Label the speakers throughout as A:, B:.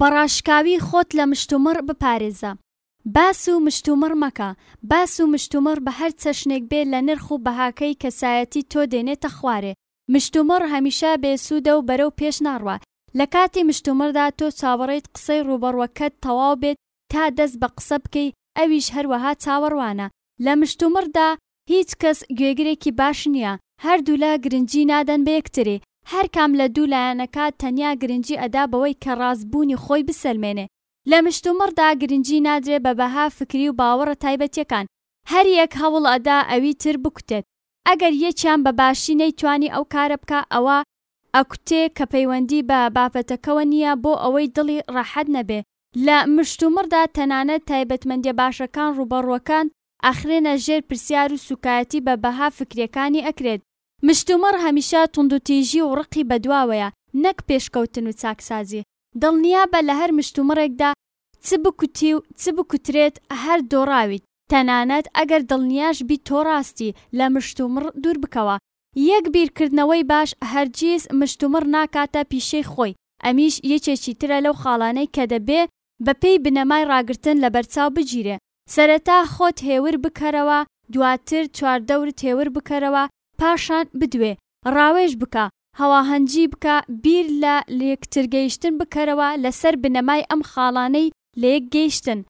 A: بەڕاشکاوی خۆت لە مشتومڕ بپارێزە. باس و مشتومڕ مەکە، باس و مشتومڕ بە هەر چەشنێک بێ لە نرخ و بەهاکەی کەسایەتی تۆ دێنێتە خوارێ. مشتومڕ هەمیشە بێ سوودە و بەرەو پێش ناڕوا. لە کاتی مشتومڕدا تۆ چاوەڕێیت قسەی ڕووبەڕوەکەت تەواو بێت تا دەست بە قسە بکەی، ئەویش هەروەها چاوەڕوانە. لە مشتومڕدا هیچ کەس گوێگرێکی باش نیە هەردوولا گرنگی نادەن بە یەکتری هەرکام لە دوو لایەنەکە تەنیا گرنگی ئەدا بەوەی کە ڕاست بوونی خۆی بسەلمێنێ لە مشتومڕدا گرنگی نادرێ بە بەها فکری و باوەڕە تایبەتیەکان هەریەک هەوڵ ئەدا ئەوی تر بکوتێت ئەگەر یەکیان بە باشی نەیتوانی ئەو کارە بکا ئەوا ئەکوتێ کە پەیوەندی بە بابەتەکەوە نیە بۆ ئەوەی دڵی ڕاحەت نەبێ لە مشتومڕدا تەنانەت تایبەتمەندیە باشەکان ڕووبەڕووەکان ئەخرێنە ژێر پرسیار و سوکایەتی بە بەها فکریەکانی ئەکرێت. مشتومڕ هەمیشە توندوتیژی و ڕقی بەدواوەیە نەک پێشکەوتن و چاکسازی. دڵنیابە لە هەر مشتومڕێکدا چ بکوتی و چ بکوترێت هەر دۆڕاویت. تەنانەت ئەگەر دڵنیاش بیت تۆ ڕاستی، لە مشتومڕ دوور بکەوە. یەک بیرکردنەوەی باش هەرگیز مشتومڕ ناکاتە پیشەی خۆی. ئەمیش یەکێکی ترە لەو خاڵانەی کە دەبێ بە پێی بنەمای ڕاگرتن لە بەرچاو بگیرێ. سەرەتا خۆت هێور بکەرەوە دواتر چواردەورت هێور بکەرەوە پاشان بدوێ ڕاوێژ بکە هەواهەنجی بکە بیر لە لەیەکترگەیشتن بکەرەوە لەسەر بنەمای ئەم خاڵانەی لەیەک گەیشتن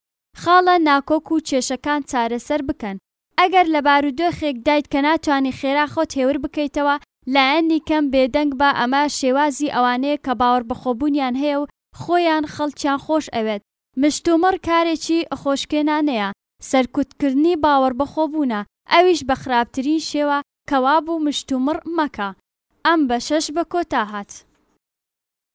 A: خاڵە ناکۆک و کێشەکان چارەسەر بکەن ئەگەر لە بارودۆخێک دایت کە ناتوانی خێرا خۆت هێور بکەیتەوە لایەنی کەم بێدەنگ بە ئەمە شێوازی ئەوانەیە کە باوەڕبەخۆبونیان هەیە و خۆیان خەڵکیان خۆش ئەوێت مشتومڕ کارێکی خۆشکێنانەیە، سەرکوتکردنی باوەڕبەخۆبوونە، ئەویش بە خراپترین شێوە، کەوابوو مشتومڕ مەکە. ئەم بەشەش بە کۆتا هات.